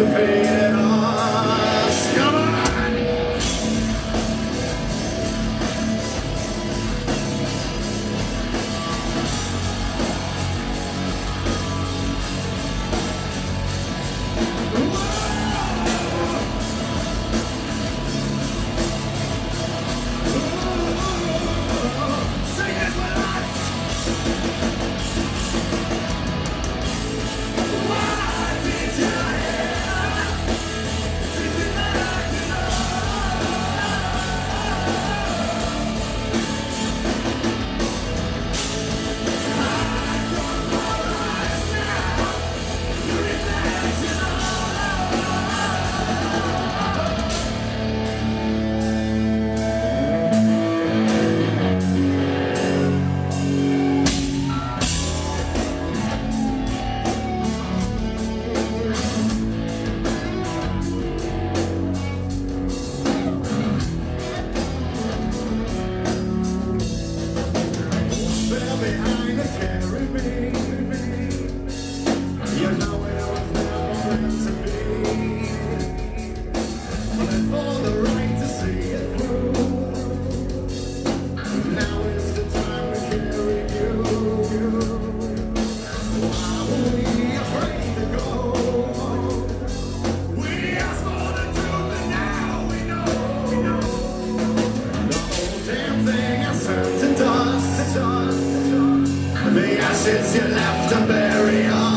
the faded ashes you left to bury